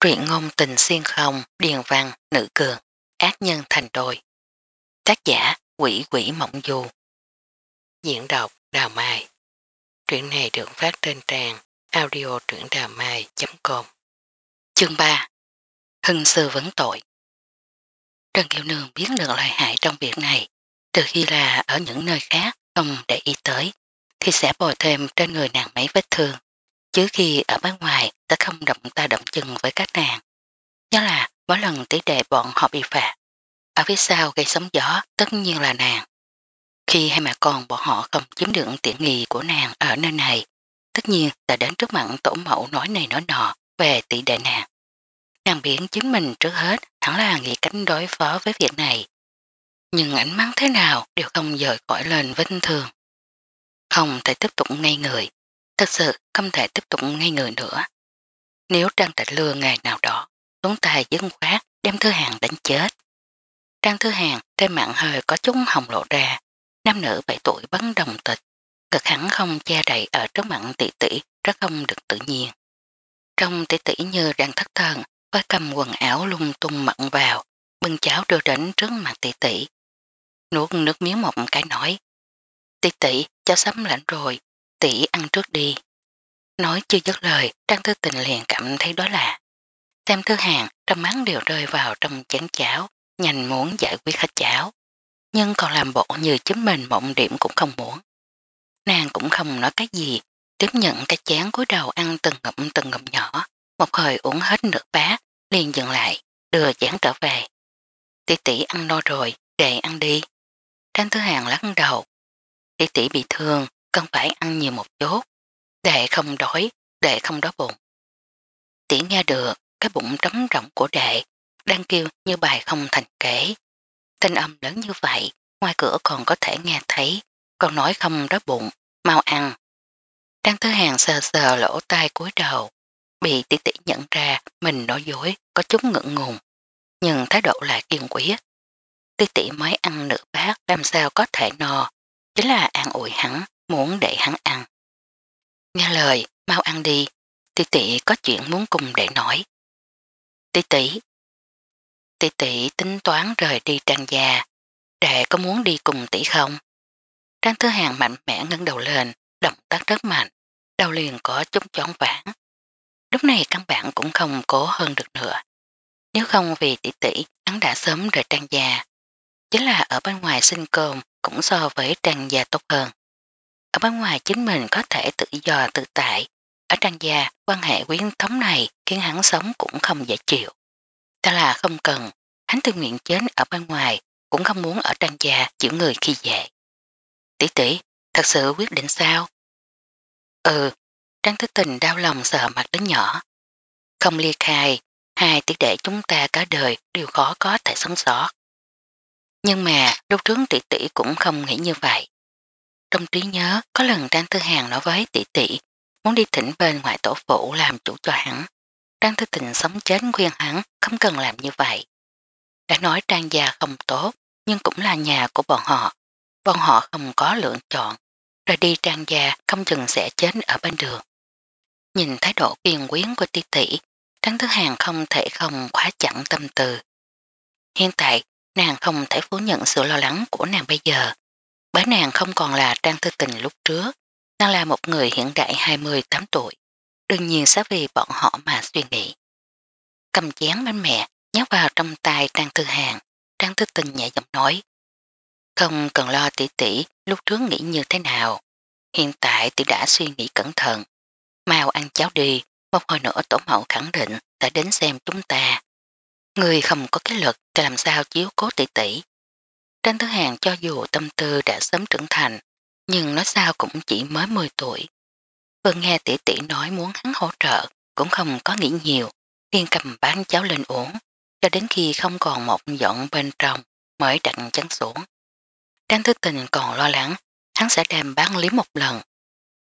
truyện ngôn tình xuyên không, điền văn, nữ cường, ác nhân thành đôi. Tác giả quỷ quỷ mộng du. Diễn đọc Đào Mai. Truyện này được phát trên trang audio truyệnđàmai.com Chương 3 Hưng sư vấn tội Trần Kiều Nương biết được lợi hại trong việc này, từ khi là ở những nơi khác không để ý tới, thì sẽ bồi thêm trên người nàng mấy vết thương chứ khi ở bên ngoài ta không động ta động chừng với các nàng. Nhớ là mỗi lần tỷ đệ bọn họ bị phạt, ở phía sau gây sóng gió tất nhiên là nàng. Khi hai mẹ con bọn họ không chiếm được tiện nghi của nàng ở nơi này, tất nhiên là đến trước mặt tổ mẫu nói này nói nọ về tỷ đệ nàng. Nàng biển chính mình trước hết hẳn là nghĩ cánh đối phó với việc này. Nhưng ánh mắt thế nào đều không dời khỏi lên vinh thường. Không thể tiếp tục ngây người thật sự không thể tiếp tục ngây người nữa. Nếu Trang Trạch lừa ngày nào đó, tốn tài dân khoát đem Thư Hàng đánh chết. Trang Thư Hàng trên mạng hơi có chúng hồng lộ ra, nam nữ 7 tuổi bắn đồng tịch, cực hẳn không che đậy ở trước mặt tỷ tỷ rất không được tự nhiên. Trong tỷ tỷ như đang thất thần, với cầm quần áo lung tung mặn vào, bưng cháo đưa đến trước mặt tỷ tỷ. Nuốt nước miếng một cái nói, tỷ tỷ cháu sắm lạnh rồi, tỷ ăn trước đi. Nói chưa dứt lời, Trang Thư Tình liền cảm thấy đó là Xem thứ hàng, trong mắt đều rơi vào trong chén cháo, nhanh muốn giải quyết hết cháo. Nhưng còn làm bộ như chính mình mộng điểm cũng không muốn. Nàng cũng không nói cái gì, tiếp nhận cái chén cúi đầu ăn từng ngụm từng ngụm nhỏ, một hồi uống hết nửa bát, liền dừng lại, đưa chén trở về. Tỷ tỷ ăn no rồi, để ăn đi. Trang Thứ Hàng lắc đầu. Tỷ tỷ bị thương, cần phải ăn nhiều một chút, để không đói, để không đói bụng. Tỉ nghe được cái bụng trống rộng của đệ đang kêu như bài không thành kể. Thanh âm lớn như vậy, ngoài cửa còn có thể nghe thấy, còn nói không đói bụng, mau ăn. Trang Thứ Hàng sờ sờ lỗ tai cúi đầu, bị tỷ tỷ nhận ra mình nói dối, có chút ngượng ngùng, nhưng thái độ lại kiên quyết. Tỷ tỷ mới ăn nửa bát làm sao có thể no, chính là an ủi hắn, muốn để hắn ăn. Nghe lời, mau ăn đi, tỷ tỷ có chuyện muốn cùng để nói. Tỷ tỷ, tỷ tỷ tính toán rời đi trang gia, đệ có muốn đi cùng tỷ không? Trang thứ hàng mạnh mẽ ngân đầu lên, động tác rất mạnh, đau liền có chút chóng vãng. Lúc này căn bản cũng không cố hơn được nữa. Nếu không vì tỷ tỷ, hắn đã sớm rời trang gia. Chính là ở bên ngoài sinh cơm cũng so với trang gia tốt hơn ở bên ngoài chính mình có thể tự do tự tại. Ở trang gia, quan hệ quyến thống này khiến hắn sống cũng không dễ chịu. Ta là không cần, hắn tự nguyện chết ở bên ngoài, cũng không muốn ở trang gia chịu người khi dễ. Tỷ tỷ, thật sự quyết định sao? Ừ, Trang Thứ Tình đau lòng sợ mặt đến nhỏ. Không ly khai, hai tỷ đệ chúng ta cả đời đều khó có thể sống sót. Nhưng mà lúc trước tỷ tỷ cũng không nghĩ như vậy. Trong trí nhớ có lần Trang Thư Hàng nói với tỷ tỷ muốn đi thỉnh bên ngoại tổ phụ làm chủ cho hắn. Trang Thư Tịnh sống chết khuyên hắn không cần làm như vậy. Đã nói Trang Gia không tốt nhưng cũng là nhà của bọn họ. Bọn họ không có lựa chọn. Rồi đi Trang Gia không chừng sẽ chết ở bên đường. Nhìn thái độ kiên quyến của tỷ tỷ Trang Thứ Hàng không thể không khóa chặn tâm từ. Hiện tại, nàng không thể phủ nhận sự lo lắng của nàng bây giờ, bởi nàng không còn là trang Thư tình lúc trước, nàng là một người hiện đại 28 tuổi, đương nhiên sẽ vì bọn họ mà suy nghĩ. Cầm chén bánh mẹ, nhét vào trong tay trang Thư hàng, trang Thư tình nhẹ giọng nói. Không cần lo tỷ tỷ lúc trước nghĩ như thế nào, hiện tại tỷ đã suy nghĩ cẩn thận. Mau ăn cháo đi, một hồi nữa tổ mẫu khẳng định sẽ đến xem chúng ta. Người không có cái lực thì làm sao chiếu cố tỷ tỷ. Trang Thứ Hàng cho dù tâm tư đã sớm trưởng thành, nhưng nói sao cũng chỉ mới 10 tuổi. Vừa nghe tỷ tỷ nói muốn hắn hỗ trợ, cũng không có nghĩ nhiều, liền cầm bán cháo lên uống, cho đến khi không còn một giọng bên trong mới đặt chắn xuống. Trang Thứ Tình còn lo lắng, hắn sẽ đem bán lý một lần.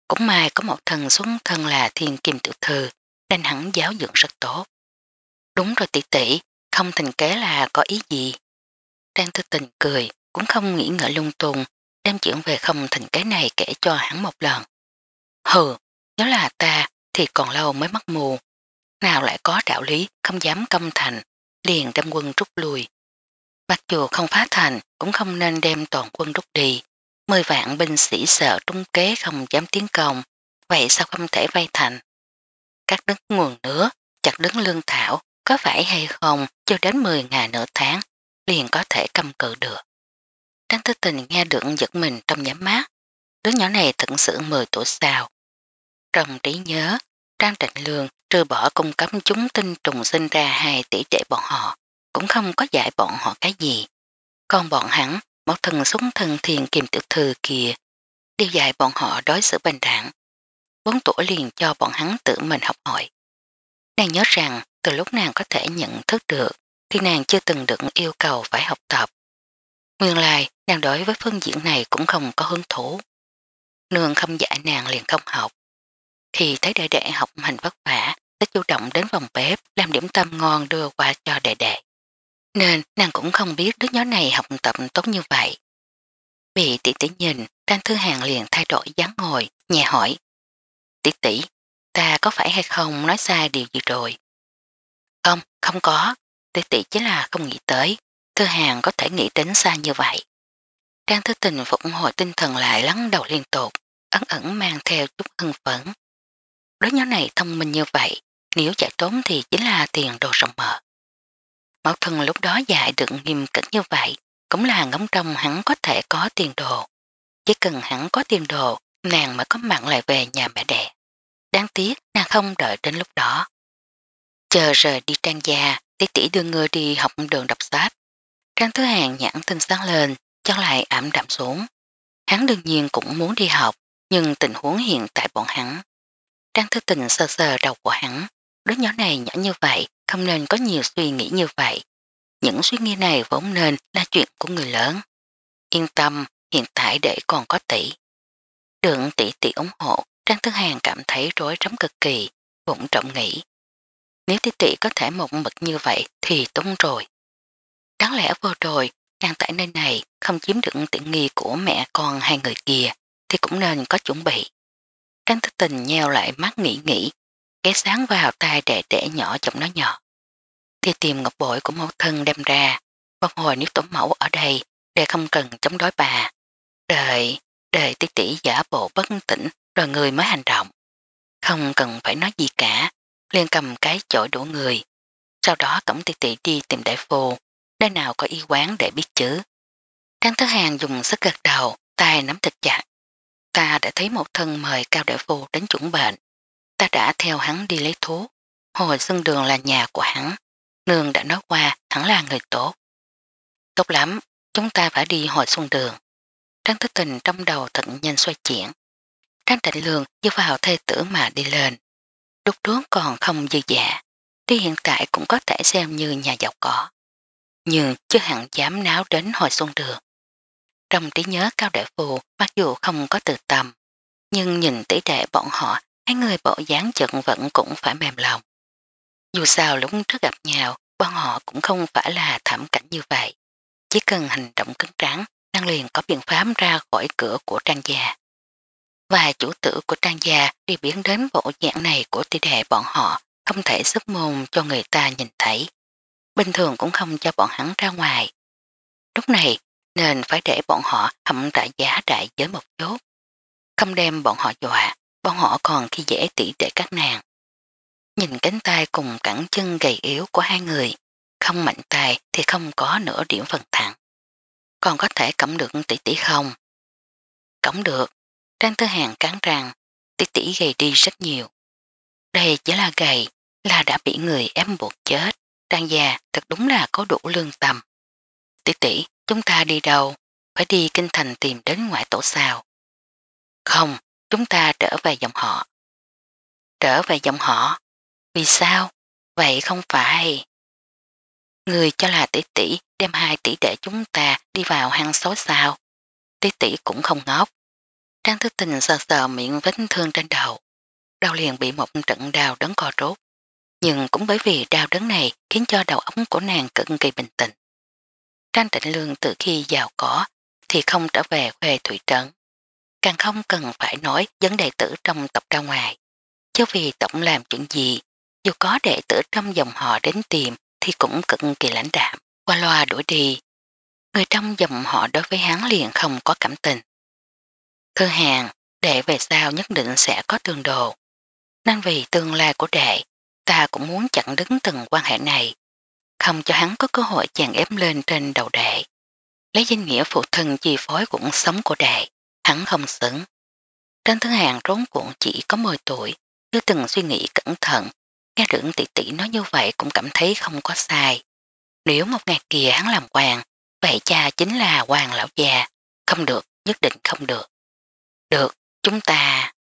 Cũng may có một thần xuống thân là thiên kim tiểu thư, nên hắn giáo dưỡng rất tốt. Đúng rồi tỷ tỷ, không thành kế là có ý gì. Trang Tư Tình cười, cũng không nghĩ ngợi lung tung, đem chuyện về không thành cái này kể cho hắn một lần. Hừ, nếu là ta thì còn lâu mới mắc mù. Nào lại có đạo lý, không dám công thành, liền đem quân rút lui. Mặc dù không phá thành, cũng không nên đem toàn quân rút đi. Mười vạn binh sĩ sợ trung kế không dám tiến công, vậy sao không thể vây thành? Các đứng nguồn nữa, chặt đứng lương thảo, có phải hay không cho đến 10 ngày nửa tháng liền có thể cầm cự được. Trang tư tình nghe được giật mình trong nhắm mát. Đứa nhỏ này thật sự 10 tuổi sao. Trong trí nhớ, Trang Trịnh Lương trừ bỏ cung cấp chúng tinh trùng sinh ra hai tỷ trẻ bọn họ, cũng không có dạy bọn họ cái gì. Còn bọn hắn, một thần súng thần thiền kiềm tiểu thư kìa, đi dạy bọn họ đối xử bình đẳng. Bốn tuổi liền cho bọn hắn tự mình học hỏi. Nàng nhớ rằng từ lúc nàng có thể nhận thức được thì nàng chưa từng được yêu cầu phải học tập. Nguyên lai, nàng đối với phương diện này cũng không có hứng thú. Nương không dạy nàng liền không học. Khi thấy đệ đệ học hành vất vả, sẽ chủ động đến phòng bếp làm điểm tâm ngon đưa qua cho đệ đệ. Nên nàng cũng không biết đứa nhỏ này học tập tốt như vậy. Bị tỷ tỷ nhìn, Trang Thư Hàng liền thay đổi dáng ngồi, nhẹ hỏi. Tỷ tỷ, ta có phải hay không nói sai điều gì rồi? Không, không có tỷ tỷ chính là không nghĩ tới, thư hàng có thể nghĩ đến xa như vậy. Trang thứ tình vẫn hồi tinh thần lại lắng đầu liên tục, ấn ẩn mang theo chút hưng phấn. Đối nhóm này thông minh như vậy, nếu chạy trốn thì chính là tiền đồ rộng mở. Mẫu thân lúc đó dạy được nghiêm cẩn như vậy, cũng là ngóng trong hắn có thể có tiền đồ. Chỉ cần hắn có tiền đồ, nàng mới có mạng lại về nhà mẹ đẻ. Đáng tiếc nàng không đợi đến lúc đó. Chờ rời đi trang gia, tỷ tỷ đưa người đi học đường đọc sách. Trang thứ hàng nhãn tinh sáng lên, cho lại ảm đạm xuống. Hắn đương nhiên cũng muốn đi học, nhưng tình huống hiện tại bọn hắn. Trang thứ tình sơ sơ đầu của hắn, đứa nhỏ này nhỏ như vậy, không nên có nhiều suy nghĩ như vậy. Những suy nghĩ này vốn nên là chuyện của người lớn. Yên tâm, hiện tại để còn có tỷ. Đường tỷ tỷ ủng hộ, Trang Thứ Hàng cảm thấy rối rắm cực kỳ, bụng trọng nghĩ. Nếu tí trị có thể một mực như vậy thì tốt rồi. Đáng lẽ vô rồi, đang tại nơi này không chiếm được tiện nghi của mẹ con hai người kia thì cũng nên có chuẩn bị. Trang thức tình nheo lại mắt nghĩ nghĩ, ghé sáng vào tay đệ đệ nhỏ chồng nó nhỏ. Thì tìm ngọc bội của mẫu thân đem ra, một hồi nếu tổn mẫu ở đây để không cần chống đối bà. Đợi, đợi tí tỷ giả bộ bất tỉnh rồi người mới hành động. Không cần phải nói gì cả, liền cầm cái chổi đổ người. Sau đó cổng tỷ tỷ đi tìm đại phu, nơi nào có y quán để biết chứ. Trang Thứ Hàng dùng sức gật đầu, tay nắm thịt chặt. Ta đã thấy một thân mời cao đại phu đến chuẩn bệnh. Ta đã theo hắn đi lấy thuốc. Hồi xuân đường là nhà của hắn. Nương đã nói qua hắn là người tốt. Tốt lắm, chúng ta phải đi hồi xuân đường. Trang Thứ Tình trong đầu thật nhanh xoay chuyển. Trang Trịnh Lương dư vào thê tử mà đi lên lúc trước còn không dư dạ, thì hiện tại cũng có thể xem như nhà giàu có. Nhưng chứ hẳn dám náo đến hồi xuân được. Trong trí nhớ cao đại phù mặc dù không có từ tầm, nhưng nhìn tỷ đệ bọn họ hai người bộ dáng chận vẫn cũng phải mềm lòng. Dù sao lúc trước gặp nhau, bọn họ cũng không phải là thảm cảnh như vậy. Chỉ cần hành động cứng trắng, đang liền có biện pháp ra khỏi cửa của trang gia và chủ tử của trang gia đi biến đến bộ dạng này của tỷ đệ bọn họ không thể sức mồm cho người ta nhìn thấy. Bình thường cũng không cho bọn hắn ra ngoài. Lúc này nên phải để bọn họ hậm trả giá đại giới một chút. Không đem bọn họ dọa, bọn họ còn khi dễ tỷ đệ các nàng. Nhìn cánh tay cùng cẳng chân gầy yếu của hai người, không mạnh tay thì không có nửa điểm phần thẳng. Còn có thể cẩm được tỷ tỷ không? Cẩm được, Trang tư Hàng cắn rằng tỷ tỷ gầy đi rất nhiều. Đây chỉ là gầy, là đã bị người ém buộc chết. Trang già thật đúng là có đủ lương tâm. Tỷ tỷ, chúng ta đi đâu? Phải đi kinh thành tìm đến ngoại tổ sao? Không, chúng ta trở về dòng họ. Trở về dòng họ? Vì sao? Vậy không phải... Người cho là tỷ tỷ đem hai tỷ để chúng ta đi vào hang xối sao. Tỷ tỷ cũng không ngốc. Trang thức tình sờ sờ miệng vết thương trên đầu. Đau liền bị một trận đào đớn co rốt. Nhưng cũng bởi vì đau đớn này khiến cho đầu ống của nàng cực kỳ bình tĩnh. Trang trịnh lương từ khi giàu có thì không trở về quê thủy trấn. Càng không cần phải nói vấn đề tử trong tộc ra ngoài. Chứ vì tổng làm chuyện gì, dù có đệ tử trong dòng họ đến tìm thì cũng cực kỳ lãnh đạm, qua loa đuổi đi. Người trong dòng họ đối với hắn liền không có cảm tình. Thư hàng, đệ về sau nhất định sẽ có tương đồ. nên vì tương lai của đệ, ta cũng muốn chặn đứng từng quan hệ này, không cho hắn có cơ hội chàng ép lên trên đầu đệ. Lấy danh nghĩa phụ thân chi phối cũng sống của đệ, hắn không xứng. Trên thứ hàng rốn cuộn chỉ có 10 tuổi, chưa từng suy nghĩ cẩn thận, nghe trưởng tỷ tỷ nói như vậy cũng cảm thấy không có sai. Nếu một ngày kia hắn làm hoàng, vậy cha chính là hoàng lão già, không được, nhất định không được. Được, chúng ta.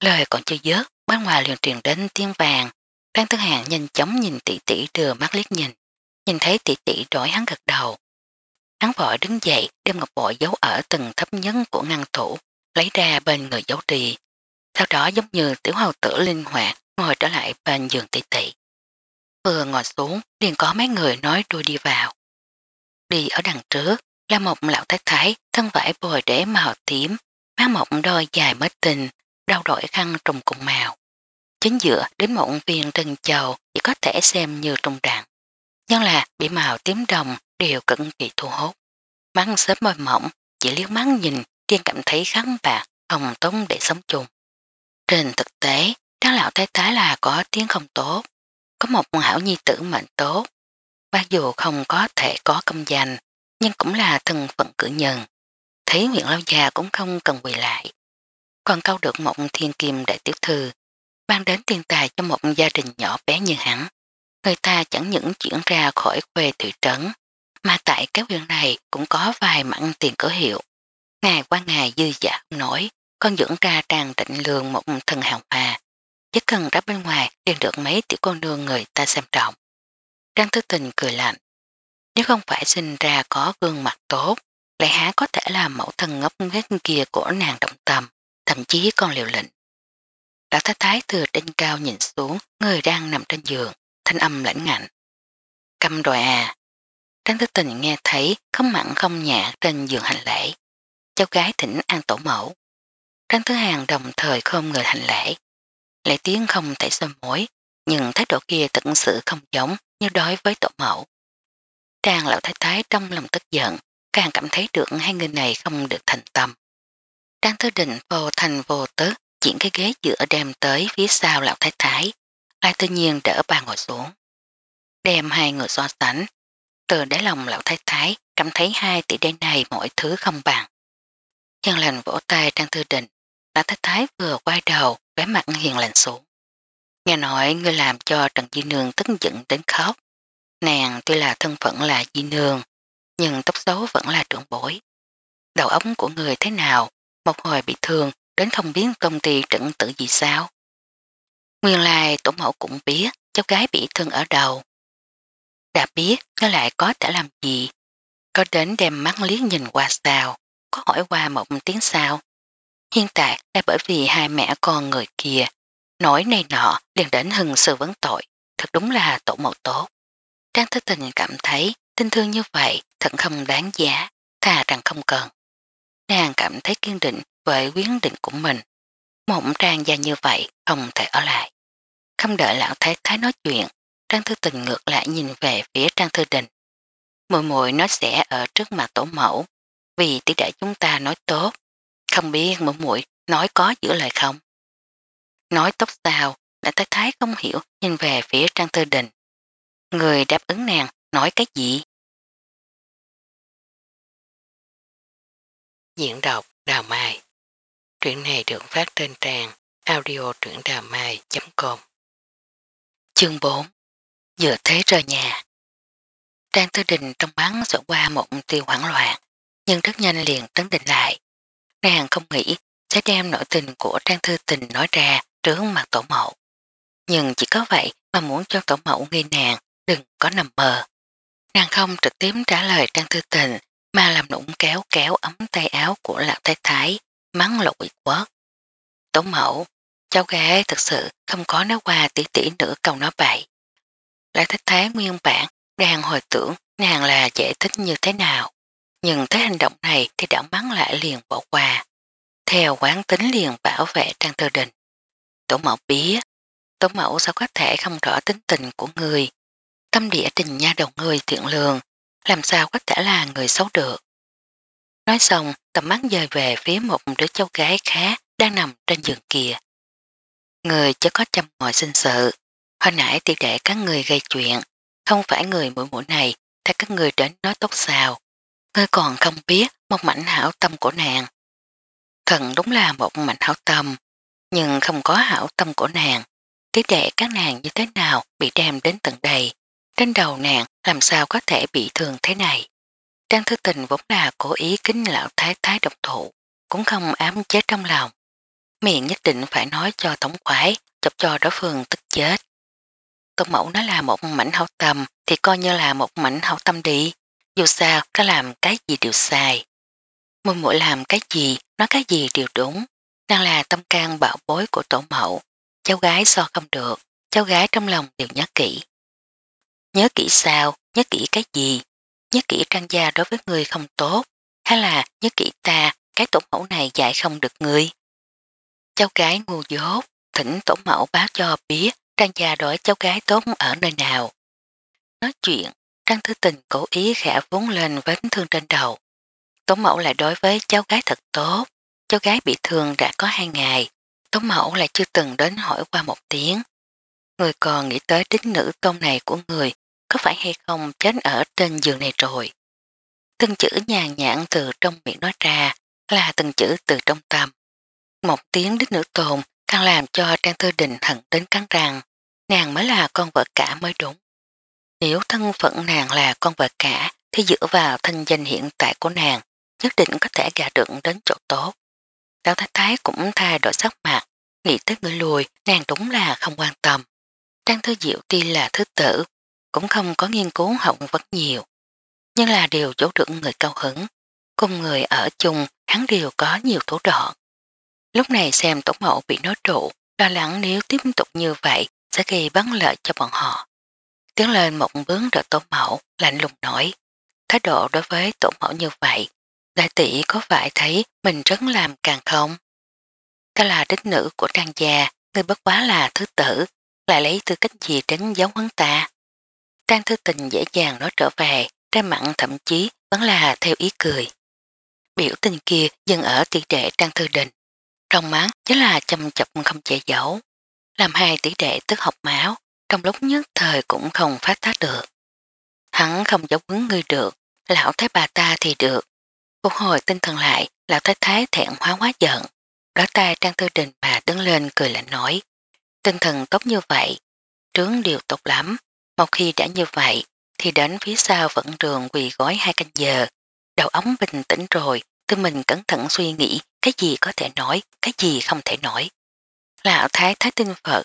Lời còn chưa dớt, bên ngoài liền truyền đến tiếng vàng. Đang thức hạng nhanh chóng nhìn tỷ tỷ đưa mắt liếc nhìn. Nhìn thấy tỷ tỷ đổi hắn gật đầu. Hắn vội đứng dậy đem ngọc bội giấu ở từng thấp nhấn của ngăn thủ, lấy ra bên người giấu trì. Sau đó giống như tiểu hầu tử linh hoạt ngồi trở lại bên giường tỷ tỷ. Vừa ngồi xuống, liền có mấy người nói đuôi đi vào. Đi ở đằng trước là một lão thái thái thân vải bồi để màu tím, má mộng đôi dài mết tình, đau đổi khăn trùng cùng màu. Chính giữa đến mộng viên trần chầu chỉ có thể xem như trùng đạn. Nhưng là bị màu tím đồng đều cực kỳ thu hút. Mắng sớm môi mỏng, chỉ liếc mắt nhìn tiên cảm thấy khắn bạc, không tốn để sống chung. Trên thực tế, đáng lão thái thái là có tiếng không tốt, có một hảo nhi tử mệnh tốt. Mặc dù không có thể có công danh, nhưng cũng là thân phận cử nhân thấy Nguyễn lao Già cũng không cần quỳ lại. Còn câu được một thiên kim đại tiểu thư, mang đến tiền tài cho một gia đình nhỏ bé như hắn. Người ta chẳng những chuyển ra khỏi quê thị trấn, mà tại cái huyện này cũng có vài mặn tiền cửa hiệu. Ngày qua ngày dư giả nổi, con dưỡng ra tràn định lường một thần hào hòa. Chỉ cần ra bên ngoài đều được mấy tiểu con đường người ta xem trọng. Trang Thứ Tình cười lạnh. Nếu không phải sinh ra có gương mặt tốt, lại há có thể là mẫu thân ngốc nghếch kia của nàng động tâm, thậm chí còn liều lĩnh. Lão thái thái từ trên cao nhìn xuống, người đang nằm trên giường, thanh âm lãnh ngạnh. Câm rồi à. Trang thức tình nghe thấy không mặn không nhạt trên giường hành lễ. Cháu gái thỉnh an tổ mẫu. Trang thứ hàng đồng thời không người hành lễ. Lễ tiếng không thể xâm mối, nhưng thái độ kia tận sự không giống như đối với tổ mẫu. Trang lão thái thái trong lòng tức giận, càng cảm thấy được hai người này không được thành tâm. Trang thư định vô thành vô tức, chuyển cái ghế giữa đem tới phía sau lão thái thái, lại tự nhiên đỡ bà ngồi xuống. Đem hai người so sánh, từ đáy lòng lão thái thái cảm thấy hai tỷ đen này mọi thứ không bằng. Nhân lành vỗ tay Trang thư định, lão thái thái vừa quay đầu, vẻ mặt hiền lành xuống. Nghe nói người làm cho Trần Di Nương tức giận đến khóc. Nàng tuy là thân phận là Di Nương, nhưng tốc xấu vẫn là trưởng bối. Đầu óc của người thế nào, một hồi bị thương đến không biết công ty trận tử gì sao. Nguyên lai tổ mẫu cũng biết cháu gái bị thương ở đầu. Đã biết nó lại có thể làm gì. Có đến đem mắt liếc nhìn qua sao, có hỏi qua một tiếng sao. Hiện tại là bởi vì hai mẹ con người kia, nói này nọ liền đến hừng sự vấn tội, thật đúng là tổ mẫu tốt. Trang Thứ Tình cảm thấy Tình thương như vậy thật không đáng giá, thà rằng không cần. Nàng cảm thấy kiên định với quyết định của mình. Mộng trang gia như vậy không thể ở lại. Không đợi lão thái thái nói chuyện, Trang Thư Tình ngược lại nhìn về phía Trang Thư Đình. Mùi mùi nói sẽ ở trước mặt tổ mẫu, vì tỷ đại chúng ta nói tốt. Không biết mùi mùi nói có giữa lời không? Nói tốt sao, đại thái thái không hiểu nhìn về phía Trang Thư Đình. Người đáp ứng nàng nói cái gì? Diễn đọc Đào Mai Truyện này được phát trên trang audio truyệnđàmai.com Chương 4 Dựa thế rời nhà Trang Tư Đình trong bắn sẽ qua một tiêu hoảng loạn, nhưng rất nhanh liền trấn định lại. Nàng không nghĩ sẽ đem nội tình của Trang Thư Tình nói ra trước mặt tổ mẫu. Nhưng chỉ có vậy mà muốn cho tổ mẫu nghi nàng đừng có nằm mờ. Nàng không trực tiếp trả lời Trang Thư Tình Ma làm đụng kéo kéo ấm tay áo của lạc thái thái, mắng lộ quỷ quớt. Tố mẫu, cháu gái thật sự không có nói qua tỷ tỷ nữa cầu nói bậy. Lạc thái thái nguyên bản đang hồi tưởng nàng là dễ thích như thế nào. Nhưng thấy hành động này thì đã mắng lại liền bỏ qua. Theo quán tính liền bảo vệ Trang Tư Đình. Tổ mẫu bía tổ mẫu sao có thể không rõ tính tình của người. Tâm địa tình nha đầu người thiện lường, làm sao có thể là người xấu được. Nói xong, tầm mắt dời về phía một đứa cháu gái khác đang nằm trên giường kia. Người chứ có chăm mọi sinh sự. Hồi nãy thì để các người gây chuyện, không phải người mũi mũi này, thay các người đến nói tốt sao. Người còn không biết một mảnh hảo tâm của nàng. Thần đúng là một mảnh hảo tâm, nhưng không có hảo tâm của nàng. Tí đệ các nàng như thế nào bị đem đến tận đây, trên đầu nàng làm sao có thể bị thương thế này. Trang thư tình vốn là cố ý kính lão thái thái độc thụ, cũng không ám chết trong lòng. Miệng nhất định phải nói cho tổng quái, chọc cho đối phương tức chết. Tôn mẫu nó là một mảnh hậu tâm thì coi như là một mảnh hậu tâm đi, dù sao có làm cái gì đều sai. Mùi mũi làm cái gì, nói cái gì đều đúng. Nàng là tâm can bảo bối của tổ mẫu, cháu gái so không được, cháu gái trong lòng đều nhớ kỹ. Nhớ kỹ sao, nhớ kỹ cái gì, nhớ kỹ trang gia đối với người không tốt, hay là nhớ kỹ ta, cái tổn mẫu này dạy không được người. Cháu gái ngu dốt, thỉnh tổn mẫu báo cho biết trang gia đổi cháu gái tốt ở nơi nào. Nói chuyện, trang thứ tình cố ý khẽ vốn lên vết thương trên đầu. Tổn mẫu lại đối với cháu gái thật tốt, cháu gái bị thương đã có hai ngày, tống mẫu lại chưa từng đến hỏi qua một tiếng. Người còn nghĩ tới đích nữ công này của người có phải hay không chết ở trên giường này rồi. Từng chữ nhàn nhãn từ trong miệng nói ra là từng chữ từ trong tâm. Một tiếng đích nữ tồn càng làm cho Trang Tư Đình hận đến cắn rằng nàng mới là con vợ cả mới đúng. Nếu thân phận nàng là con vợ cả thì dựa vào thanh danh hiện tại của nàng nhất định có thể gà được đến chỗ tốt. Lão thái thái cũng thay đổi sắc mặt, nghĩ tới người lùi, nàng đúng là không quan tâm. Trang thư diệu tuy là thứ tử, cũng không có nghiên cứu học vấn nhiều. Nhưng là điều chỗ trưởng người cao hứng, cùng người ở chung hắn đều có nhiều thủ đoạn. Lúc này xem tổ mẫu bị nói trụ, lo lắng nếu tiếp tục như vậy sẽ gây bắn lợi cho bọn họ. Tiếng lên một bướng rồi tổ mẫu, lạnh lùng nổi. Thái độ đối với tổ mẫu như vậy, đại tỷ có phải thấy mình rất làm càng không? Ta là đích nữ của trang gia, người bất quá là thứ tử, lại lấy tư cách gì đến giáo huấn ta. Trang Thư Tình dễ dàng nói trở về, ra mặn thậm chí vẫn là theo ý cười. Biểu tình kia dừng ở tỷ đệ Trang Thư Đình. Trong mắt chính là chăm chập không che giấu. Làm hai tỷ đệ tức học máu, trong lúc nhất thời cũng không phát tác được. Hắn không giấu quấn ngươi được, lão thái bà ta thì được. Phục hồi tinh thần lại, lão thái thái thẹn hóa quá giận. Đó tay Trang thư Đình bà đứng lên cười lạnh nói. Tinh thần tốt như vậy, trướng điều tốt lắm, một khi đã như vậy, thì đến phía sau vẫn trường quỳ gói hai canh giờ. Đầu ống bình tĩnh rồi, tư mình cẩn thận suy nghĩ cái gì có thể nói, cái gì không thể nói. Lão Thái Thái Tinh Phật,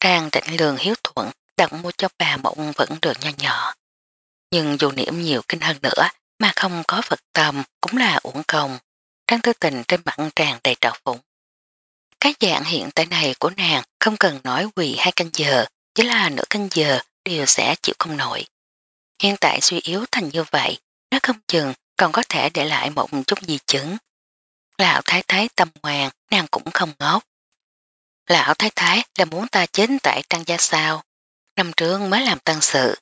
trang định lường hiếu thuận đặt mua cho bà một vẫn đường nho nhỏ. Nhưng dù niệm nhiều kinh hơn nữa mà không có Phật tâm cũng là uổng công. Trang tư tình trên mặt tràn đầy trào phụng. Cái dạng hiện tại này của nàng không cần nói quỳ hai canh giờ, chỉ là nửa canh giờ đều sẽ chịu không nổi. Hiện tại suy yếu thành như vậy, nó không chừng còn có thể để lại một chút di chứng. Lão thái thái tâm hoàng, nàng cũng không ngốc. Lão thái thái là muốn ta chết tại trang gia sao. Năm trước mới làm tân sự.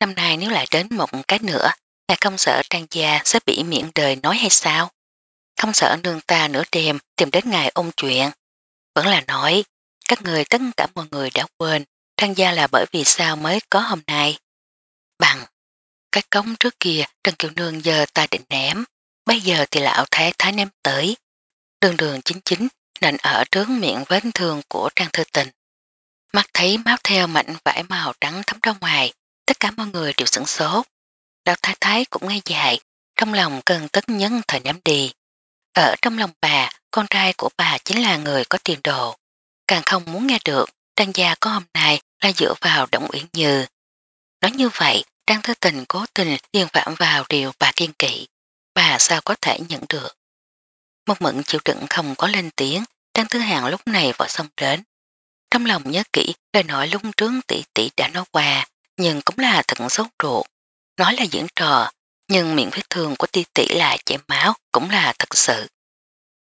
Năm nay nếu lại đến một cái nữa, là không sợ trang gia sẽ bị miệng đời nói hay sao? Không sợ nương ta nửa đêm tìm đến ngài ôn chuyện. Vẫn là nói, các người tất cả mọi người đã quên Trăng gia là bởi vì sao mới có hôm nay. Bằng, cái cống trước kia Trần Kiều Nương giờ ta định ném, bây giờ thì lão thái thái ném tới. Đường đường chính chính nền ở trước miệng vết thương của Trang Thư Tình. Mắt thấy máu theo mảnh vải màu trắng thấm ra ngoài, tất cả mọi người đều sửng sốt. Lão thái thái cũng ngay dài, trong lòng cần tất nhấn thời nhắm đi. Ở trong lòng bà, con trai của bà chính là người có tiền đồ. Càng không muốn nghe được, Trang gia có hôm nay là dựa vào Động Uyển Như. Nói như vậy, Trang thư Tình cố tình liên phạm vào điều bà kiên kỵ. Bà sao có thể nhận được? Một mận chịu trận không có lên tiếng, Trang thư Hàng lúc này vội xong đến. Trong lòng nhớ kỹ lời nói lung trướng tỷ tỷ đã nói qua, nhưng cũng là thận sốt ruột. Nói là diễn trò, nhưng miệng vết thương của tỷ tỷ là chảy máu, cũng là thật sự.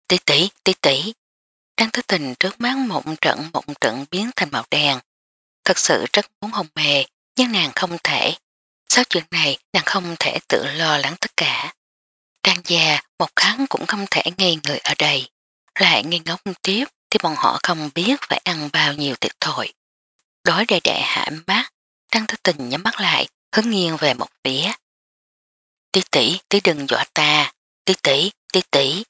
Tỷ tỷ, tỷ tỷ. Trang Thứ Tình trước mắt mộng trận mộng trận biến thành màu đen, thật sự rất muốn hồng mề, nhưng nàng không thể. Sau chuyện này, nàng không thể tự lo lắng tất cả. Trang già một kháng cũng không thể ngây người ở đây. Lại ngây ngốc tiếp thì bọn họ không biết phải ăn bao nhiêu tiệc thổi. Đói đầy đệ hạ mát, Trang Thư Tình nhắm mắt lại, hướng nghiêng về một phía. Tí tỷ, tí đừng dọa ta, tí tỷ, tí tỷ,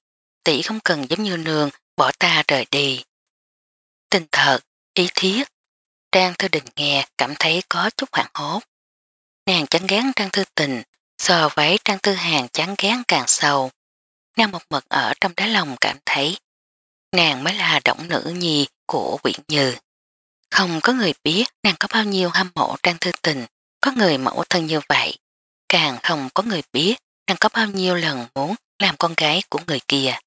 tỷ không cần giống như nương, bỏ ta rời đi. Tình thật, ý thiết, Trang Thư Đình nghe cảm thấy có chút hoảng hốt. Nàng chán ghét Trang Thư Tình, sờ với Trang Thư Hàng chán ghét càng sâu. Nàng một mực ở trong đá lòng cảm thấy nàng mới là động nữ nhi của quyển Như. Không có người biết nàng có bao nhiêu hâm mộ Trang Thư Tình, có người mẫu thân như vậy. Càng không có người biết nàng có bao nhiêu lần muốn làm con gái của người kia.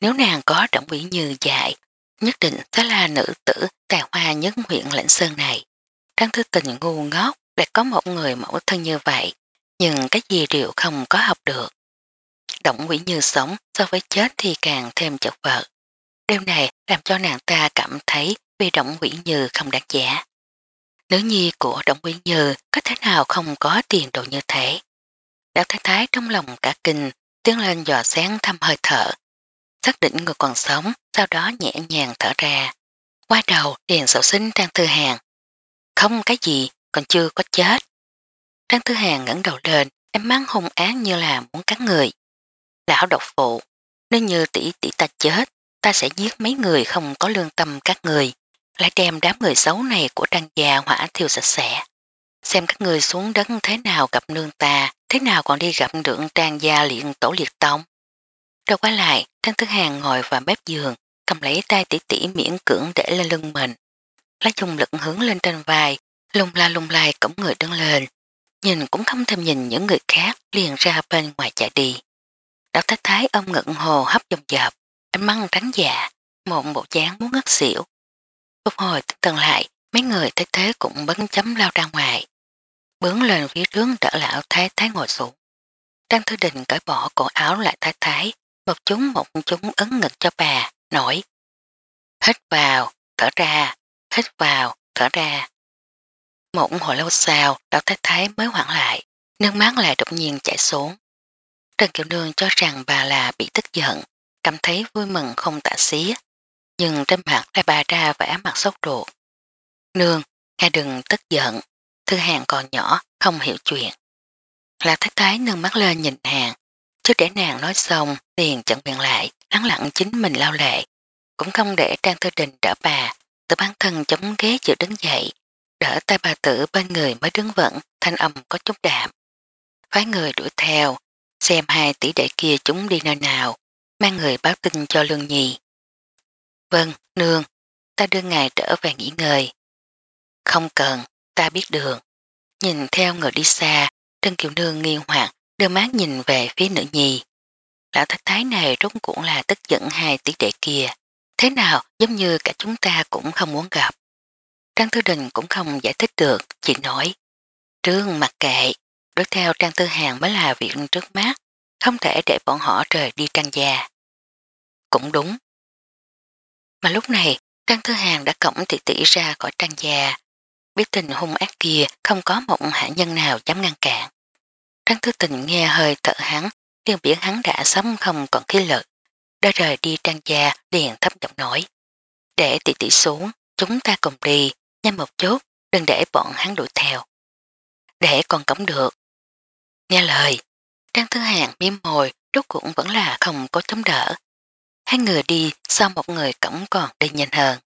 Nếu nàng có động quyển Như dạy nhất định sẽ là nữ tử tài hoa nhất huyện lãnh sơn này. Trang thư tình ngu ngốc để có một người mẫu thân như vậy, nhưng cái gì đều không có học được. Động quỷ như sống so với chết thì càng thêm chật vật. Điều này làm cho nàng ta cảm thấy vì động quỷ như không đáng giá. Nữ nhi của động quỷ như có thế nào không có tiền đồ như thế. Đạo thái thái trong lòng cả kinh, tiếng lên dò sáng thăm hơi thở, xác định người còn sống sau đó nhẹ nhàng thở ra. Qua đầu liền sầu sinh Trang thư Hàng. Không cái gì, còn chưa có chết. Trang thư Hàng ngẩng đầu lên, em mang hung án như là muốn cắn người. Lão độc phụ, nếu như tỷ tỷ ta chết, ta sẽ giết mấy người không có lương tâm các người, lại đem đám người xấu này của trang gia hỏa thiêu sạch sẽ. Xem các người xuống đất thế nào gặp nương ta, thế nào còn đi gặp được trang gia liện tổ liệt tông. Rồi quay lại, Trang thư Hàng ngồi vào bếp giường, cầm lấy tay tỷ tỷ miễn cưỡng để lên lưng mình. Lá dùng lực hướng lên trên vai, lung la lung lai cổng người đứng lên. Nhìn cũng không thêm nhìn những người khác liền ra bên ngoài chạy đi. Đạo thái thái ôm ngận hồ hấp dòng dập, ánh măng tránh dạ, mộn bộ dáng muốn ngất xỉu. Phục hồi tinh thần lại, mấy người thế thế cũng bấn chấm lao ra ngoài. Bướng lên phía trước đỡ lão thái thái ngồi xuống. Trang thư đình cởi bỏ cổ áo lại thái thái, một chúng một chúng ấn ngực cho bà, nổi. Hít vào, thở ra, hít vào, thở ra. Một hồi lâu sau, lão thái thái mới hoảng lại, nước mắt lại đột nhiên chảy xuống. Trần Kiều Nương cho rằng bà là bị tức giận, cảm thấy vui mừng không tả xí, nhưng trên mặt lại bà ra vẻ mặt sốt ruột. Nương, ngài đừng tức giận, thư hàng còn nhỏ, không hiểu chuyện. Là thái thái nâng mắt lên nhìn hàng, chứ để nàng nói xong tiền chẳng miệng lại, hắn lặng chính mình lao lệ, cũng không để Trang Thư Đình đỡ bà, tự bản thân chống ghế chịu đứng dậy, đỡ tay bà tử bên người mới đứng vững, thanh âm có chút đạm. Phái người đuổi theo, xem hai tỷ đệ kia chúng đi nơi nào, mang người báo tin cho Lương Nhi. Vâng, nương, ta đưa ngài trở về nghỉ ngơi. Không cần, ta biết đường. Nhìn theo người đi xa, Trân Kiều Nương nghi hoặc đưa mắt nhìn về phía nữ nhi. Lão thất thái này rốt cũng là tức giận hai tỷ đệ kia. Thế nào giống như cả chúng ta cũng không muốn gặp. Trang Tư Đình cũng không giải thích được, chỉ nói. Trương mặc kệ, đối theo Trang Tư Hàng mới là việc trước mắt, không thể để bọn họ rời đi Trang gia. Cũng đúng. Mà lúc này, Trang Tư Hàng đã cổng tỷ tỷ ra khỏi Trang gia. Biết tình hung ác kia không có một hạ nhân nào dám ngăn cản. Trang Tư Tình nghe hơi thở hắn tiêu biển hắn đã sống không còn khí lực, đã rời đi trang gia liền thấp giọng nói. Để tỷ tỷ xuống, chúng ta cùng đi, nhanh một chút, đừng để bọn hắn đuổi theo. Để còn cấm được. Nghe lời, trang thứ hàng miếm mồi rốt cũng vẫn là không có chống đỡ. Hai người đi sau một người cổng còn đi nhanh hơn.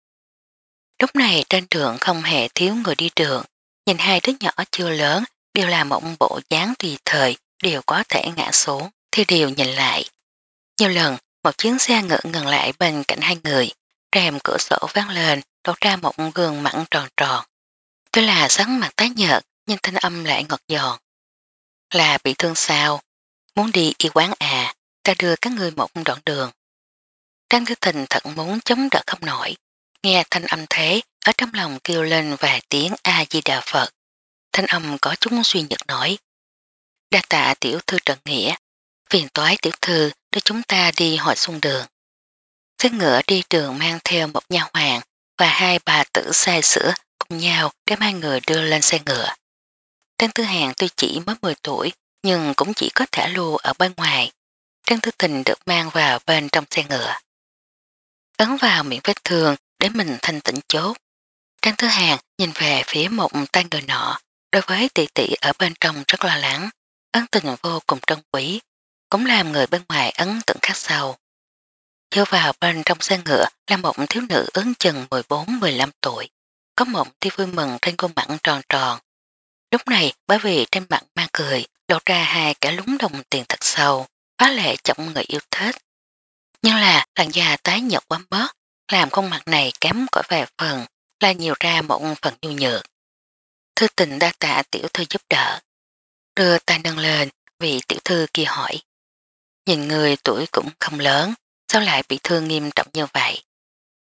Lúc này trên trường không hề thiếu người đi trường, nhìn hai đứa nhỏ chưa lớn đều là một bộ dáng tùy thời đều có thể ngã xuống. Thi Điều nhìn lại. Nhiều lần, một chiếc xe ngựa ngừng lại bên cạnh hai người, rèm cửa sổ vang lên, đổ ra một gương mặn tròn tròn. tôi là sáng mặt tái nhợt, nhưng thanh âm lại ngọt giòn. Là bị thương sao? Muốn đi y quán à? Ta đưa các người một đoạn đường. Trang thư tình thật muốn chống đỡ không nổi. Nghe thanh âm thế, ở trong lòng kêu lên vài tiếng A-di-đà Phật. Thanh âm có chúng suy nhật nổi. Đa tạ tiểu thư trần nghĩa, phiền toái tiểu thư để chúng ta đi hỏi xung đường. Xe ngựa đi đường mang theo một nhà hoàng và hai bà tử xe sữa cùng nhau đem hai người đưa lên xe ngựa. Trang Tư Hàng tuy chỉ mới 10 tuổi nhưng cũng chỉ có thể lưu ở bên ngoài. Trang Tư Tình được mang vào bên trong xe ngựa. Ấn vào miệng vết thương để mình thanh tĩnh chốt. Trang Tư Hàng nhìn về phía một tay người nọ đối với tỷ tỷ ở bên trong rất lo lắng ấn tình vô cùng trân quý, cũng làm người bên ngoài ấn tượng khác sau. Vô vào bên trong xe ngựa là một thiếu nữ ứng chừng 14-15 tuổi, có một tí vui mừng trên khuôn mặt tròn tròn. Lúc này bởi vì trên mặt mang cười, lộ ra hai cả lúng đồng tiền thật sâu, phá lệ trọng người yêu thích. Nhưng là làn da tái nhợt quá bớt, làm khuôn mặt này kém cỏi vài phần, là nhiều ra một phần nhu nhược. Thư tình đa tạ tiểu thư giúp đỡ. Đưa tay nâng lên, vị tiểu thư kia hỏi nhìn người tuổi cũng không lớn, sao lại bị thương nghiêm trọng như vậy.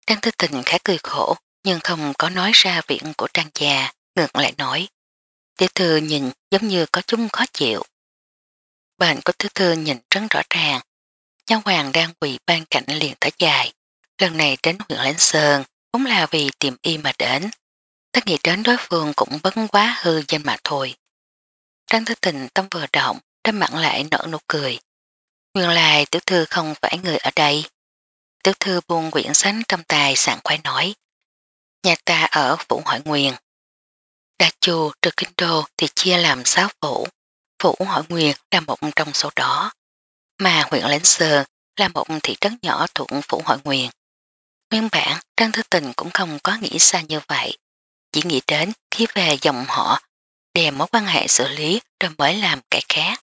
Trang tư tình khá cười khổ, nhưng không có nói ra viện của trang già, ngược lại nói. Tiểu thư nhìn giống như có chúng khó chịu. Bệnh của tiểu thư nhìn rất rõ ràng. Nhân hoàng đang quỳ ban cảnh liền thở dài. Lần này đến huyện Lãnh Sơn cũng là vì tìm y mà đến. tất nghĩ đến đối phương cũng bấn quá hư danh mà thôi. Trang tư tình tâm vừa động, đã mặn lại nở nụ cười. Nguyên lại tiểu thư không phải người ở đây. Tiểu thư buông quyển sách trong tài sảng khoái nói. Nhà ta ở phủ hội Nguyên. Đa Chu trừ kinh đô thì chia làm 6 phủ. Phủ hội Nguyên là một trong số đó. Mà huyện Lánh Sơ là một thị trấn nhỏ thuộc Phủ Hội Nguyên. Nguyên bản Trang thư Tình cũng không có nghĩ xa như vậy. Chỉ nghĩ đến khi về dòng họ, đè mối quan hệ xử lý rồi mới làm cái khác.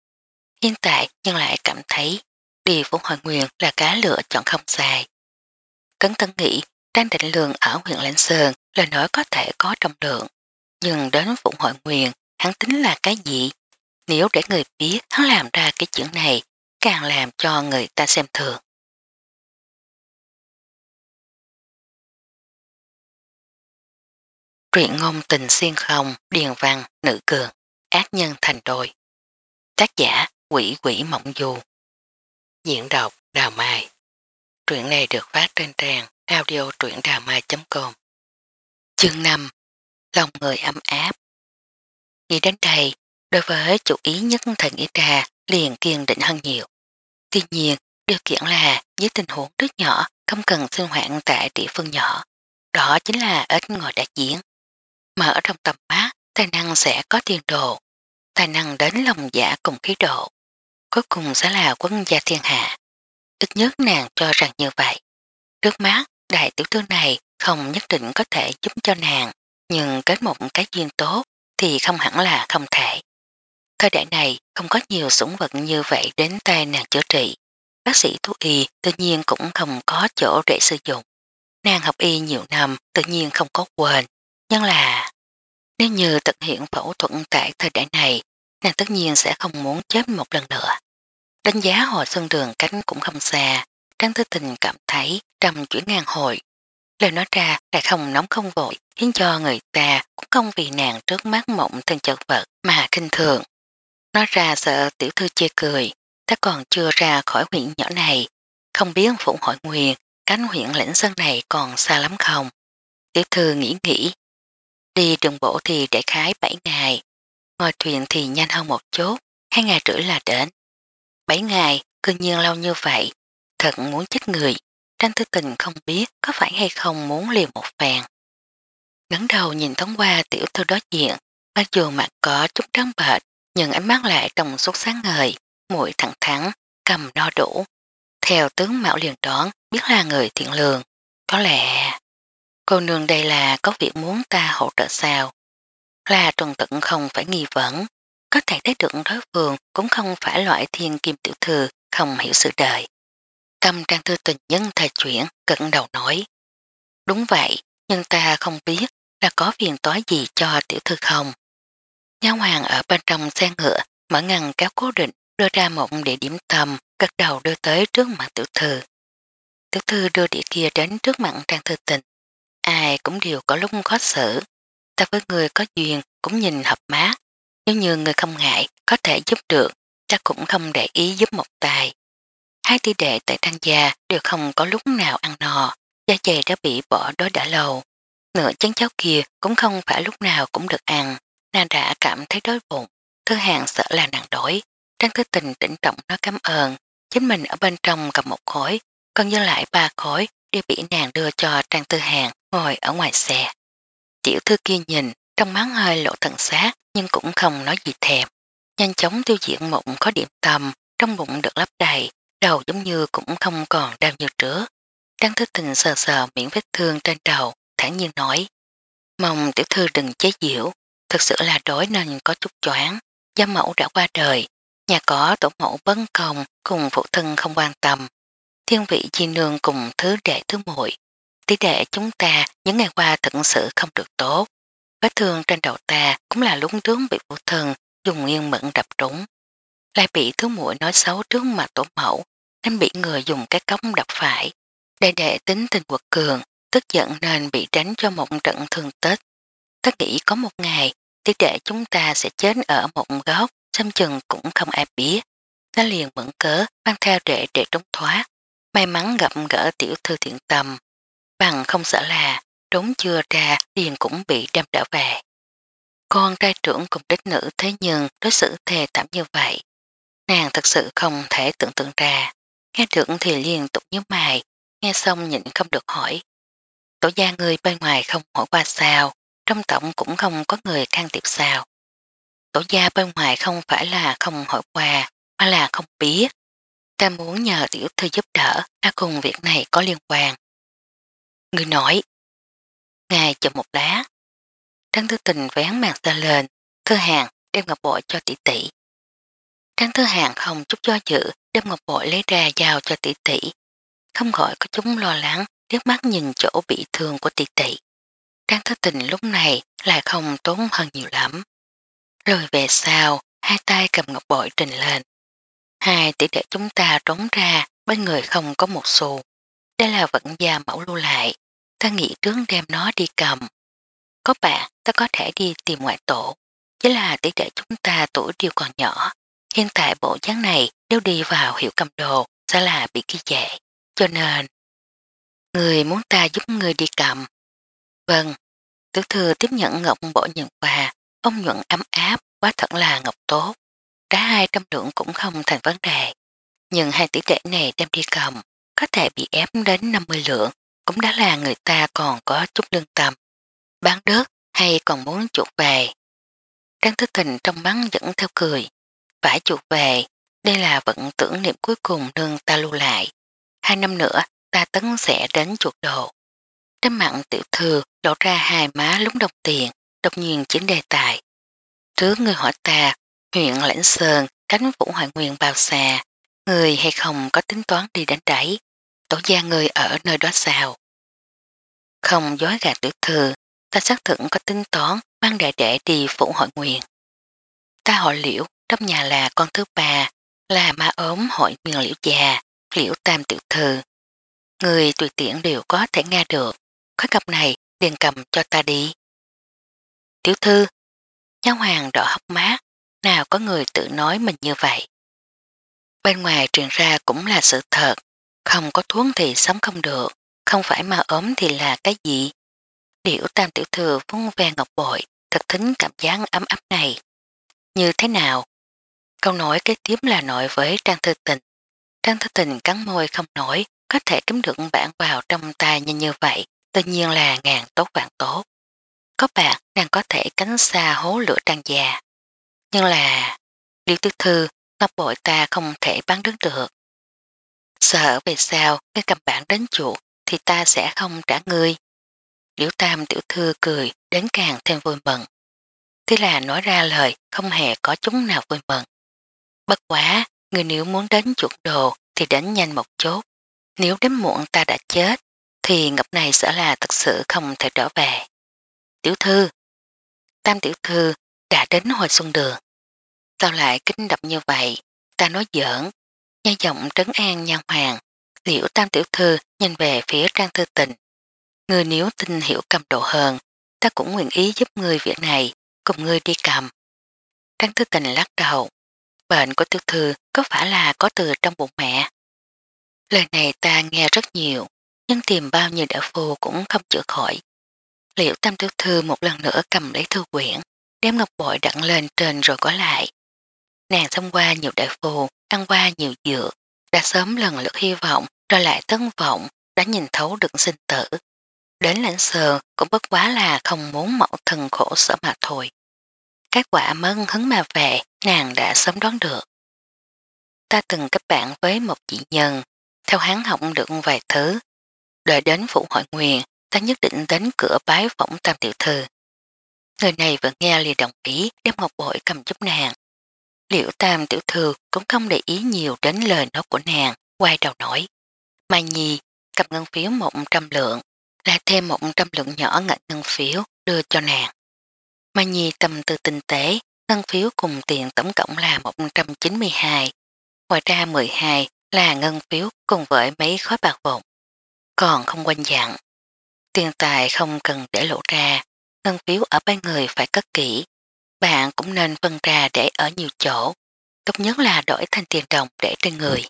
Hiện tại nhưng lại cảm thấy đi vốn hồi nguyên là cá lựa chọn không dài. Cấn tân nghĩ đang định lường ở huyện Lãnh Sơn là nói có thể có trọng lượng. Nhưng đến phụng hội nguyên hắn tính là cái gì? Nếu để người biết hắn làm ra cái chuyện này càng làm cho người ta xem thường. Truyện ngôn tình xuyên không, điền văn, nữ cường, ác nhân thành đôi. Tác giả Quỷ quỷ mộng du Diễn đọc Đào Mai Truyện này được phát trên trang audio truyệnđàmai.com Chương 5 Lòng người âm áp Nghĩ đến đây, đối với chủ ý nhất thần ý trà liền kiên định hơn nhiều. Tuy nhiên, điều kiện là với tình huống rất nhỏ không cần sinh hoạn tại địa phương nhỏ. Đó chính là ít ngồi đại diễn. Mà ở trong tầm mắt, tài năng sẽ có tiền đồ. Tài năng đến lòng giả cùng khí độ cuối cùng sẽ là quân gia thiên hạ. Ít nhất nàng cho rằng như vậy. Trước mắt, đại tiểu thư này không nhất định có thể giúp cho nàng, nhưng kết một cái duyên tốt thì không hẳn là không thể. Thời đại này không có nhiều sủng vật như vậy đến tay nàng chữa trị. Bác sĩ thú y tự nhiên cũng không có chỗ để sử dụng. Nàng học y nhiều năm tự nhiên không có quên, nhưng là nếu như thực hiện phẫu thuận tại thời đại này nàng tất nhiên sẽ không muốn chết một lần nữa. Đánh giá hồi xuân đường cánh cũng không xa, Trang Thư Tình cảm thấy trầm chuyển ngàn hồi. Lời nói ra lại không nóng không vội, khiến cho người ta cũng không vì nàng trước mắt mộng thân chật vật mà kinh thường. Nói ra sợ tiểu thư chê cười, ta còn chưa ra khỏi huyện nhỏ này, không biết phụ hội nguyền, cánh huyện lĩnh sân này còn xa lắm không? Tiểu thư nghĩ nghĩ, đi đường bộ thì để khái 7 ngày, ngồi thuyền thì nhanh hơn một chút, hai ngày rưỡi là đến. Bảy ngày, cư nhiên lâu như vậy, thật muốn chết người, tranh tư tình không biết có phải hay không muốn liều một phèn. Ngắn đầu nhìn thoáng qua tiểu thư đối diện, mặc dù mặt có chút trắng bệt, nhưng ánh mắt lại trong suốt sáng ngời, mũi thẳng thắn, cầm đo đủ. Theo tướng Mạo liền đoán, biết là người thiện lường. Có lẽ, cô nương đây là có việc muốn ta hỗ trợ sao? là trần tận không phải nghi vấn, có thể thấy được đối phương cũng không phải loại thiên kim tiểu thư không hiểu sự đời. Cầm trang thư tình nhân thời chuyển, cận đầu nói. Đúng vậy, nhưng ta không biết là có phiền toái gì cho tiểu thư không. Nhà hoàng ở bên trong xe ngựa, mở ngăn kéo cố định, đưa ra một địa điểm tầm, cất đầu đưa tới trước mặt tiểu thư. Tiểu thư đưa địa kia đến trước mặt trang thư tình. Ai cũng đều có lúc khó xử, ta với người có duyên cũng nhìn hợp mát, nếu như người không ngại có thể giúp được, ta cũng không để ý giúp một tài. Hai tỷ đệ tại Thanh Gia đều không có lúc nào ăn nò, da dày đã bị bỏ đói đã lâu. Nửa chén cháo kia cũng không phải lúc nào cũng được ăn, nàng đã cảm thấy đói bụng, thứ hàng sợ là nàng đổi. Trang thứ tình tĩnh trọng nói cảm ơn, chính mình ở bên trong cầm một khối, còn dư lại ba khối để bị nàng đưa cho Trang Tư Hàng ngồi ở ngoài xe. Tiểu thư kia nhìn, trong mắt hơi lộ thần sát nhưng cũng không nói gì thèm. Nhanh chóng tiêu diện mụn có điểm tầm, trong bụng được lấp đầy, đầu giống như cũng không còn đau như trước. Trang thức tình sờ sờ miệng vết thương trên đầu, thản nhiên nói. Mong tiểu thư đừng chế diễu, thật sự là đối nên có chút choáng gia mẫu đã qua đời, nhà có tổ mẫu bấn công cùng phụ thân không quan tâm. Thiên vị chi nương cùng thứ đệ thứ muội tỷ đệ chúng ta những ngày qua thật sự không được tốt. Vết thương trên đầu ta cũng là lúng tướng bị vô thần dùng nghiêng mẫn đập trúng. Lại bị thứ mũi nói xấu trước mà tổ mẫu nên bị người dùng cái cống đập phải. Đệ đệ tính tình quật cường, tức giận nên bị tránh cho một trận thương tích. Ta nghĩ có một ngày, tỷ đệ chúng ta sẽ chết ở một góc, xâm chừng cũng không ai biết. Nó liền mẫn cớ mang theo đệ để trốn thoát. May mắn gặp gỡ tiểu thư thiện tâm, bằng không sợ là trốn chưa ra liền cũng bị đem trở về. Con trai trưởng cùng đích nữ thế nhưng đối xử thề tạm như vậy. Nàng thật sự không thể tưởng tượng ra. Nghe trưởng thì liền tục như mày, nghe xong nhịn không được hỏi. Tổ gia người bên ngoài không hỏi qua sao, trong tổng cũng không có người can thiệp sao. Tổ gia bên ngoài không phải là không hỏi qua, mà là không biết. Ta muốn nhờ tiểu thư giúp đỡ, ta cùng việc này có liên quan. Người nói. Ngài chờ một lá. Trang Thư Tình vén màn tơ lên, Thư Hàng đem ngọc bội cho tỷ tỷ. Trang Thư Hàng không chút do dự đem ngọc bội lấy ra giao cho tỷ tỷ. Không gọi có chúng lo lắng, liếc mắt nhìn chỗ bị thương của tỷ tỷ. Trang Thư Tình lúc này lại không tốn hơn nhiều lắm. Lùi về sau, hai tay cầm ngọc bội trình lên. Hai tỷ đệ chúng ta trốn ra, bên người không có một xu. Đây là vận gia mẫu lưu lại, ta nghĩ trước đem nó đi cầm. Có bạn, ta có thể đi tìm ngoại tổ. Chứ là tỷ đệ chúng ta tuổi đều còn nhỏ. Hiện tại bộ dáng này nếu đi vào hiệu cầm đồ sẽ là bị ghi dễ. Cho nên, người muốn ta giúp người đi cầm. Vâng, tiểu thư tiếp nhận ngọc bộ nhận quà. Ông nhuận ấm áp, quá thật là ngọc tốt. Trả 200 lượng cũng không thành vấn đề. Nhưng hai tỷ đệ này đem đi cầm có thể bị ép đến 50 lượng cũng đã là người ta còn có chút lương tâm. Bán đớt hay còn muốn chuột về. Trang thức tình trong mắt vẫn theo cười. Phải chuột về, đây là vận tưởng niệm cuối cùng nương ta lưu lại. Hai năm nữa ta tấn sẽ đến chuột đồ. Trên mạng tiểu thư lộ ra hai má lúng đồng tiền, đột nhiên chính đề tài. Trước người hỏi ta, huyện Lãnh Sơn, cánh vũ hoại nguyên bao xa, người hay không có tính toán đi đánh đáy tổ gia người ở nơi đó sao. Không dối gạt tiểu thư, ta xác thực có tính toán mang đại đệ đi phụ hội nguyện. Ta hỏi liễu, trong nhà là con thứ ba, là ma ốm hội nguyên liễu già, liễu tam tiểu thư. Người tùy tiện đều có thể nghe được, khói cặp này liền cầm cho ta đi. Tiểu thư, nhau hoàng đỏ hóc mát, nào có người tự nói mình như vậy. Bên ngoài truyền ra cũng là sự thật, không có thuốc thì sống không được, không phải mà ốm thì là cái gì? Điểu tam tiểu thừa vung ve ngọc bội, thật thính cảm giác ấm áp này. Như thế nào? Câu nói kế tiếp là nội với Trang Thư Tình. Trang Thư Tình cắn môi không nổi, có thể kiếm được bản vào trong tay như như vậy, tự nhiên là ngàn tốt vạn tốt. Có bạn đang có thể cánh xa hố lửa trang già. Nhưng là, Điều Tư Thư, ngọc bội ta không thể bán đứng được sợ về sao ngươi cầm bản đến chuột thì ta sẽ không trả ngươi. Liễu Tam tiểu thư cười đến càng thêm vui mừng. Thế là nói ra lời không hề có chúng nào vui mừng. Bất quá, người nếu muốn đến chuột đồ thì đến nhanh một chút. Nếu đến muộn ta đã chết thì ngập này sẽ là thật sự không thể trở về. Tiểu thư Tam tiểu thư đã đến hồi xuân đường. Sao lại kính đập như vậy? Ta nói giỡn, nghe giọng trấn an nhan hoàng, liễu tam tiểu thư nhìn về phía trang thư tình. Người nếu tin hiểu cầm độ hơn, ta cũng nguyện ý giúp người việc này, cùng người đi cầm. Trang thư tình lắc đầu, bệnh của tiểu thư có phải là có từ trong bụng mẹ? Lời này ta nghe rất nhiều, nhưng tìm bao nhiêu đạo phù cũng không chữa khỏi. Liệu tam tiểu thư một lần nữa cầm lấy thư quyển, đem ngọc bội đặn lên trên rồi có lại. Nàng xông qua nhiều đại phù, ăn qua nhiều dựa, đã sớm lần lượt hy vọng, rồi lại tân vọng, đã nhìn thấu được sinh tử. Đến lãnh sờ cũng bất quá là không muốn mẫu thần khổ sở mà thôi. các quả mân hứng mà về, nàng đã sớm đoán được. Ta từng kết bạn với một chị nhân, theo hắn học được vài thứ. Đợi đến phụ hội nguyền, ta nhất định đến cửa bái phỏng tam tiểu thư. Người này vừa nghe liền đồng ý đem ngọc bội cầm giúp nàng, Liệu tam tiểu thư cũng không để ý nhiều đến lời nói của nàng, quay đầu nói. Mai Nhi, cặp ngân phiếu 100 lượng, là thêm 100 lượng nhỏ ngạch ngân phiếu đưa cho nàng. Mai Nhi tâm tư tinh tế, ngân phiếu cùng tiền tổng cộng là 192, ngoài ra 12 là ngân phiếu cùng với mấy khói bạc vụn. Còn không quanh dặn, tiền tài không cần để lộ ra, ngân phiếu ở bên người phải cất kỹ, bạn cũng nên phân ra để ở nhiều chỗ, tốt nhất là đổi thành tiền đồng để trên người.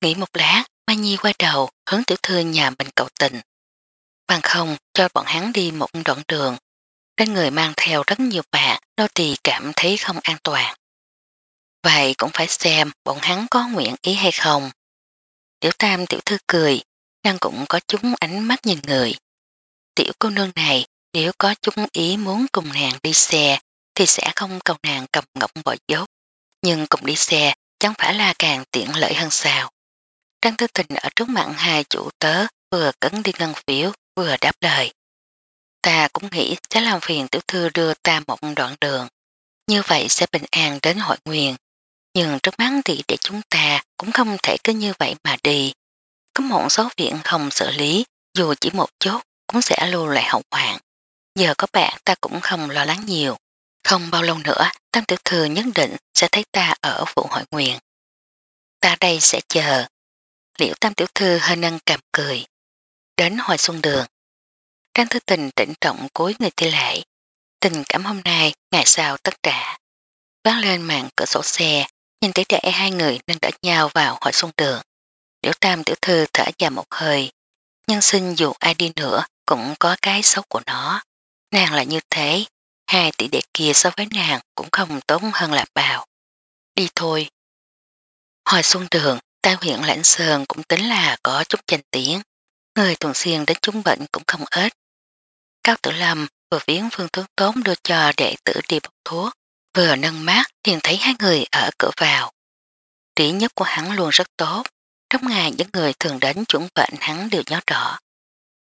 Nghĩ một lát, Mai Nhi quay đầu hướng tiểu thư nhà mình cậu tình. Bằng không cho bọn hắn đi một đoạn đường, trên người mang theo rất nhiều bạc, đôi tì cảm thấy không an toàn. Vậy cũng phải xem bọn hắn có nguyện ý hay không. Tiểu Tam tiểu thư cười, đang cũng có chúng ánh mắt nhìn người. Tiểu cô nương này nếu có chúng ý muốn cùng nàng đi xe thì sẽ không cầu nàng cầm ngỗng bỏ dốt. Nhưng cùng đi xe chẳng phải là càng tiện lợi hơn sao. Trang Thư Tình ở trước mặt hai chủ tớ vừa cấn đi ngân phiếu vừa đáp lời. Ta cũng nghĩ sẽ làm phiền tiểu thư đưa ta một đoạn đường. Như vậy sẽ bình an đến hội nguyền. Nhưng trước mắt thì để chúng ta cũng không thể cứ như vậy mà đi. Có một số viện không xử lý, dù chỉ một chút cũng sẽ lưu lại hậu hoạn. Giờ có bạn ta cũng không lo lắng nhiều. Không bao lâu nữa, Tam Tiểu Thư nhất định sẽ thấy ta ở vụ hội nguyện. Ta đây sẽ chờ. Liệu Tam Tiểu Thư hơi nâng cằm cười. Đến hồi xuân đường. Trang Thư Tình tĩnh trọng cuối người thi lễ. Tình cảm hôm nay, ngày sau tất cả. Ván lên mạng cửa sổ xe, nhìn thấy trẻ hai người đang đỡ nhau vào hội xuân đường. Liệu Tam Tiểu Thư thở dài một hơi. Nhân sinh dù ai đi nữa cũng có cái xấu của nó. Nàng là như thế, hai tỷ đệ kia so với nàng cũng không tốn hơn là bao. Đi thôi. Hồi xuân đường, tai huyện Lãnh Sơn cũng tính là có chút danh tiếng. Người thường xuyên đến chúng bệnh cũng không ít. Cao tử lâm vừa viếng phương thuốc tốn đưa cho đệ tử đi bốc thuốc, vừa nâng mát liền thấy hai người ở cửa vào. Trí nhất của hắn luôn rất tốt, trong ngày những người thường đến chuẩn bệnh hắn đều nhớ rõ.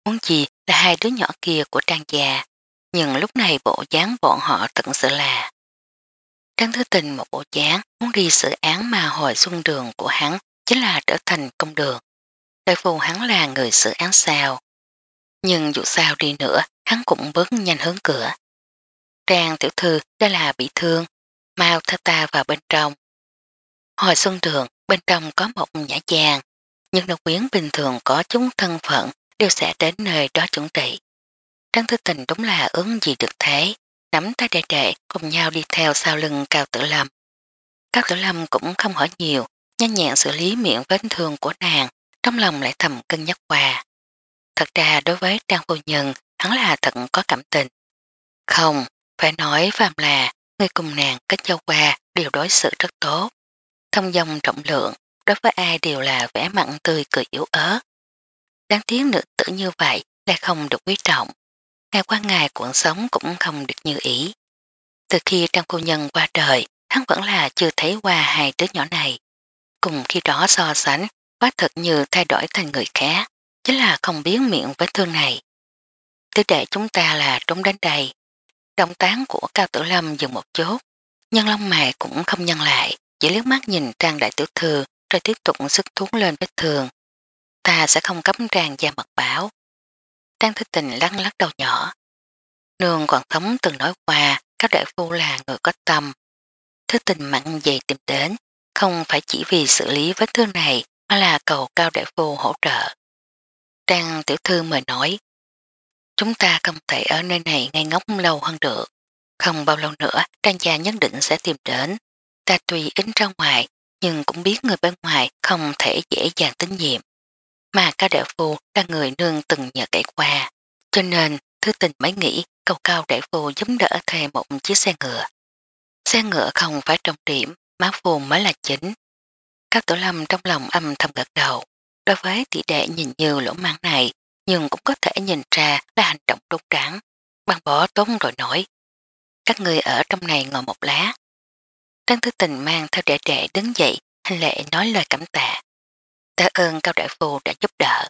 Muốn gì là hai đứa nhỏ kia của trang già, nhưng lúc này bộ dáng bọn họ tận sự là Trang thư Tình một bộ dáng muốn đi xử án mà hồi xuân đường của hắn chính là trở thành công đường. Đại phù hắn là người xử án sao. Nhưng dù sao đi nữa, hắn cũng bước nhanh hướng cửa. Trang tiểu thư đó là bị thương, mau theo ta vào bên trong. Hồi xuân đường, bên trong có một nhã chàng, nhưng độc quyến bình thường có chúng thân phận đều sẽ đến nơi đó chuẩn trị. Trang Thư Tình đúng là ứng gì được thế, nắm tay đệ đệ cùng nhau đi theo sau lưng Cao Tử Lâm. Cao Tử Lâm cũng không hỏi nhiều, nhanh nhẹn xử lý miệng vết thương của nàng, trong lòng lại thầm cân nhắc qua. Thật ra đối với Trang Phu Nhân, hắn là thật có cảm tình. Không, phải nói phàm là người cùng nàng kết giao qua đều đối xử rất tốt. Thông dòng trọng lượng, đối với ai đều là vẻ mặn tươi cười yếu ớt. Đáng tiếc nữ tử như vậy lại không được quý trọng. Ngày qua ngày cuộc sống cũng không được như ý. Từ khi Trang Cô Nhân qua đời, hắn vẫn là chưa thấy qua hai đứa nhỏ này. Cùng khi đó so sánh, quá thật như thay đổi thành người khác, chính là không biến miệng vết thương này. Tứ đệ chúng ta là trốn đánh đầy. Động tán của Cao Tử Lâm dừng một chút, nhân lông mày cũng không nhân lại, chỉ lướt mắt nhìn Trang Đại Tiểu Thư rồi tiếp tục sức thuốc lên vết thường. Ta sẽ không cấm Trang ra mật báo, Trang Thích Tình lăn lắc đầu nhỏ. Nương còn thống từng nói qua các đại phu là người có tâm. Thích Tình mặn gì tìm đến, không phải chỉ vì xử lý vết thương này mà là cầu cao đại phu hỗ trợ. Trang Tiểu Thư mời nói, chúng ta không thể ở nơi này ngay ngốc lâu hơn được. Không bao lâu nữa, Trang gia nhất định sẽ tìm đến. Ta tùy ính ra ngoài, nhưng cũng biết người bên ngoài không thể dễ dàng tính nhiệm mà ca đại phu là người nương từng nhờ cải qua. Cho nên, thư tình mới nghĩ cầu cao đại phu giúp đỡ thuê một chiếc xe ngựa. Xe ngựa không phải trọng điểm, má phu mới là chính. Các tổ lâm trong lòng âm thầm gật đầu. Đối với tỷ đệ nhìn như lỗ mang này, nhưng cũng có thể nhìn ra là hành động đúng đắn. Bằng bỏ tốn rồi nổi. Các người ở trong này ngồi một lá. Trang thư tình mang theo đệ đệ đứng dậy, hành lệ nói lời cảm tạ. Tạ ơn Cao Đại Phù đã giúp đỡ,